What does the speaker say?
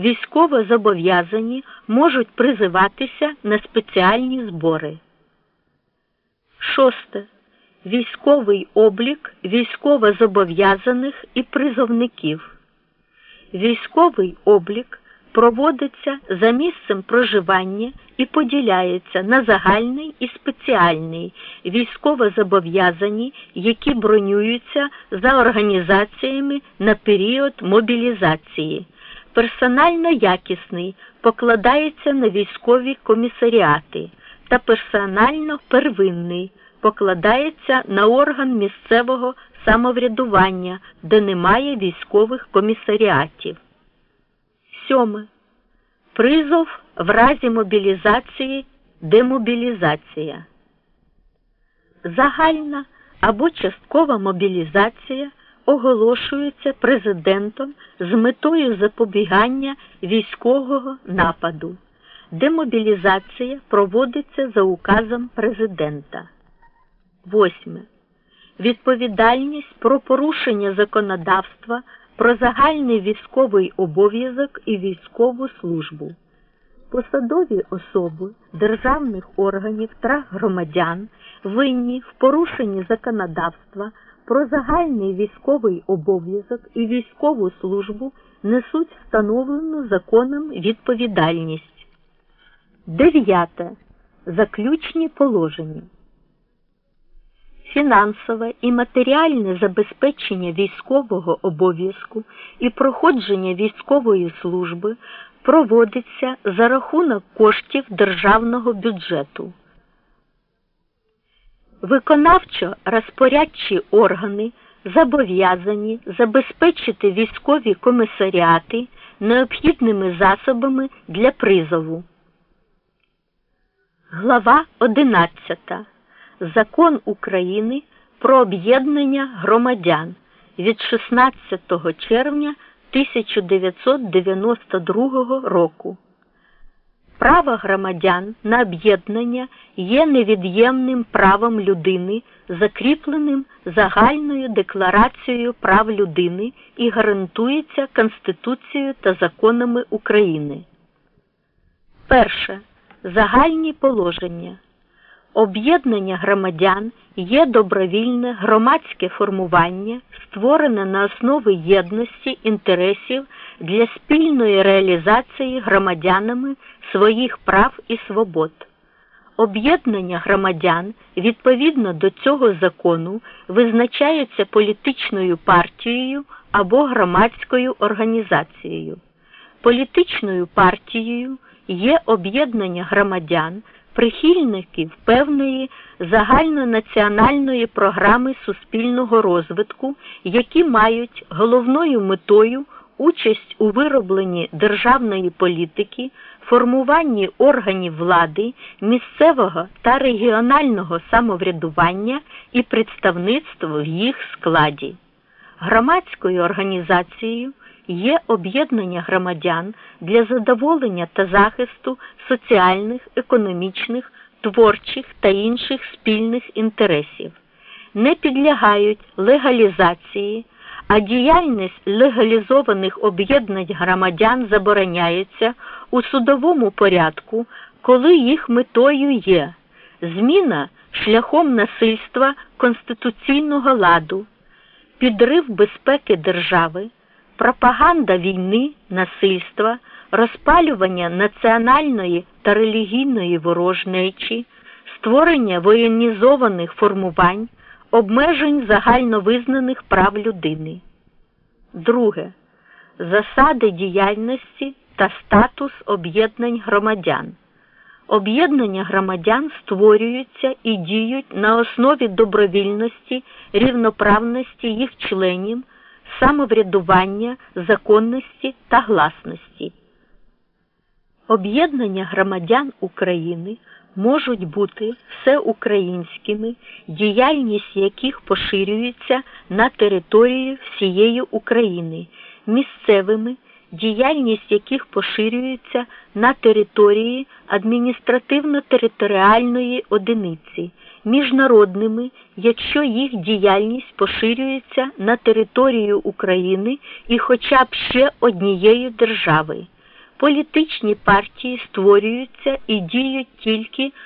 військовозобов'язані можуть призиватися на спеціальні збори. Шосте. Військовий облік військовозобов'язаних і призовників. Військовий облік проводиться за місцем проживання і поділяється на загальний і спеціальний військовозобов'язані, які бронюються за організаціями на період мобілізації. Персонально якісний покладається на військові комісаріати та персонально первинний покладається на орган місцевого самоврядування, де немає військових комісаріатів. Сьоме. Призов в разі мобілізації демобілізація. Загальна або часткова мобілізація оголошується президентом з метою запобігання військового нападу. Демобілізація проводиться за указом президента. Восьме. Відповідальність про порушення законодавства про загальний військовий обов'язок і військову службу. Посадові особи державних органів та громадян винні в порушенні законодавства про загальний військовий обов'язок і військову службу несуть встановлену законом відповідальність. Дев'яте. Заключні положення фінансове і матеріальне забезпечення військового обов'язку і проходження військової служби проводиться за рахунок коштів державного бюджету. Виконавчо розпорядчі органи зобов'язані забезпечити військові комісаріати необхідними засобами для призову. Глава 11 Закон України про об'єднання громадян від 16 червня 1992 року. Право громадян на об'єднання є невід'ємним правом людини, закріпленим загальною декларацією прав людини і гарантується Конституцією та законами України. Перше. Загальні положення. Об'єднання громадян є добровільне громадське формування, створене на основі єдності інтересів для спільної реалізації громадянами своїх прав і свобод. Об'єднання громадян відповідно до цього закону визначаються політичною партією або громадською організацією. Політичною партією є об'єднання громадян прихильників певної загальнонаціональної програми суспільного розвитку, які мають головною метою участь у виробленні державної політики, формуванні органів влади, місцевого та регіонального самоврядування і представництво в їх складі. Громадською організацією є об'єднання громадян для задоволення та захисту соціальних, економічних, творчих та інших спільних інтересів, не підлягають легалізації, а діяльність легалізованих об'єднань громадян забороняється у судовому порядку, коли їх метою є зміна шляхом насильства конституційного ладу, підрив безпеки держави пропаганда війни, насильства, розпалювання національної та релігійної ворожнечі, створення воєнізованих формувань, обмежень загальновизнаних прав людини. Друге. Засади діяльності та статус об'єднань громадян. Об'єднання громадян створюються і діють на основі добровільності, рівноправності їх членів самоврядування, законності та гласності. Об'єднання громадян України можуть бути всеукраїнськими, діяльність яких поширюється на територію всієї України, місцевими діяльність яких поширюється на території адміністративно-територіальної одиниці, міжнародними, якщо їх діяльність поширюється на територію України і хоча б ще однієї держави, Політичні партії створюються і діють тільки